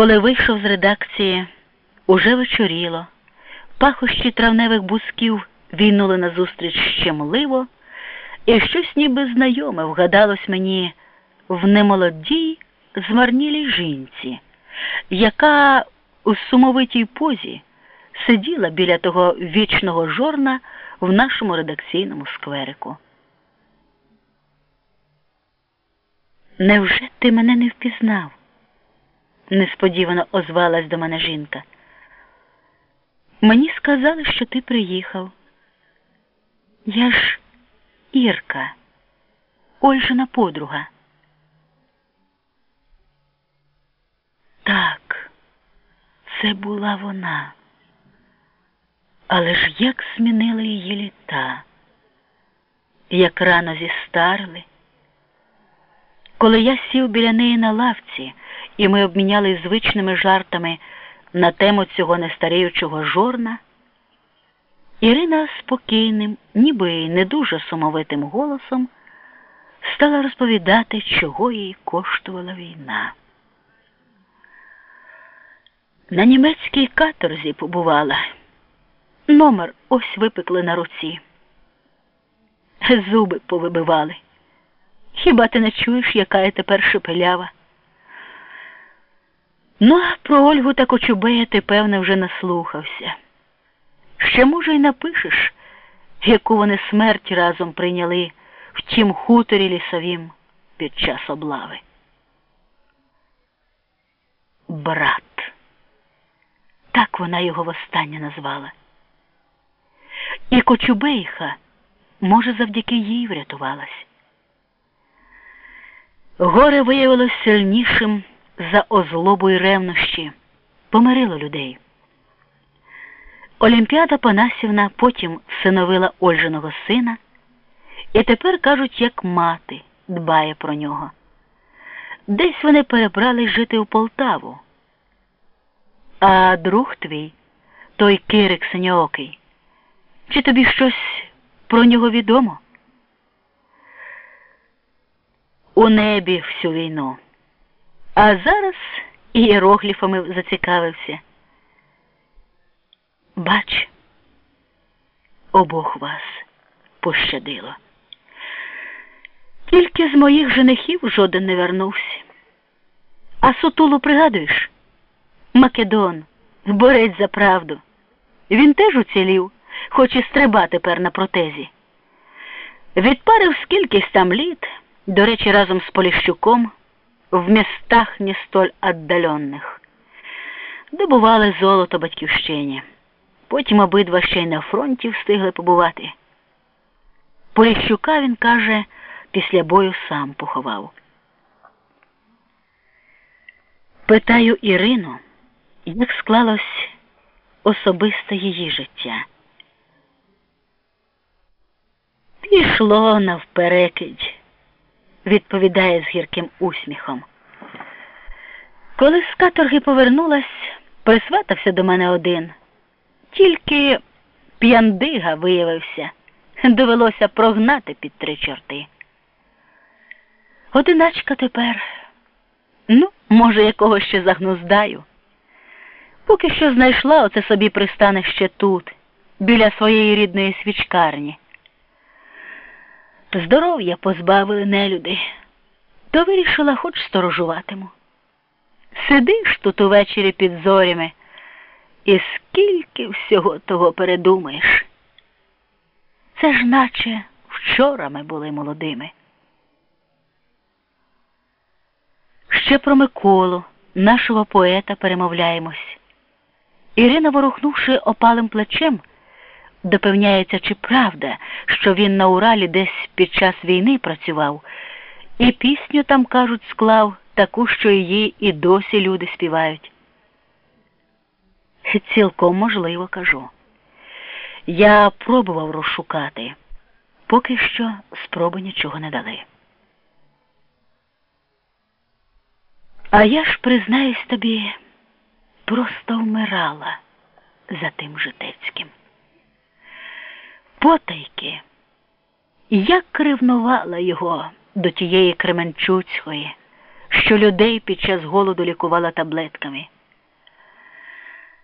Коли вийшов з редакції, уже вечоріло, пахощі травневих бусків війнули назустріч щемливо, і щось ніби знайоме вгадалось мені в немолодій, змарнілій жінці, яка у сумовитій позі сиділа біля того вічного жорна в нашому редакційному скверику. Невже ти мене не впізнав? Несподівано озвалась до мене жінка. Мені сказали, що ти приїхав. Я ж Ірка, Ольжина подруга. Так, це була вона. Але ж як змінили її літа, як рано зістарли. Коли я сів біля неї на лавці, і ми обмінялись звичними жартами на тему цього нестаріючого жорна, Ірина спокійним, ніби не дуже сумовитим голосом стала розповідати, чого їй коштувала війна. На німецькій каторзі побувала. Номер ось випекли на руці. Зуби повибивали. Хіба ти не чуєш, яка я тепер шепелява? Ну, а про Ольгу та Кочубея ти, певне, вже наслухався. Ще, може, й напишеш, яку вони смерть разом прийняли в тім хуторі лісовім під час облави. Брат. Так вона його востаннє назвала. І Кочубейха, може, завдяки їй врятувалась. Горе виявилось сильнішим за озлобу й ревнощі, помирило людей. Олімпіада Панасівна потім всиновила Ольжиного сина, і тепер, кажуть, як мати дбає про нього. Десь вони перебрались жити у Полтаву. А друг твій, той Кирик Синьоокий, чи тобі щось про нього відомо? У небі всю війну. А зараз ієрогліфами зацікавився. Бач, обох вас пощадило. Тільки з моїх женихів жоден не вернувся. А сутулу пригадуєш? Македон, борець за правду. Він теж уцілів, хоч і стриба тепер на протезі. Відпарив скількись там літ, до речі, разом з Поліщуком в містах не столь отдаленних. Добували золото батьківщині. Потім обидва ще й на фронті встигли побувати. Поліщука він каже, після бою сам поховав. Питаю Ірину, як склалось особисте її життя. Пішло навперекидь відповідає з гірким усміхом. Коли з каторги повернулась, присватався до мене один. Тільки п'яндига виявився, довелося прогнати під три чорти. Одиначка тепер, ну, може, якого ще загнуздаю. Поки що знайшла оце собі пристане ще тут, біля своєї рідної свічкарні. Здоров'я позбавили нелюди, то вирішила, хоч сторожуватиму. Сидиш тут увечері під зорями, і скільки всього того передумаєш. Це ж наче вчора ми були молодими. Ще про Миколу, нашого поета, перемовляємось. Ірина, ворухнувши опалим плечем, Допевняється, чи правда, що він на Уралі десь під час війни працював, і пісню там, кажуть, склав таку, що її і досі люди співають. Цілком можливо кажу. Я пробував розшукати, поки що спроби нічого не дали. А я ж, признаюсь тобі, просто вмирала за тим житецьким потайки. Як кривнувала його до тієї Кременчуцької, що людей під час голоду лікувала таблетками.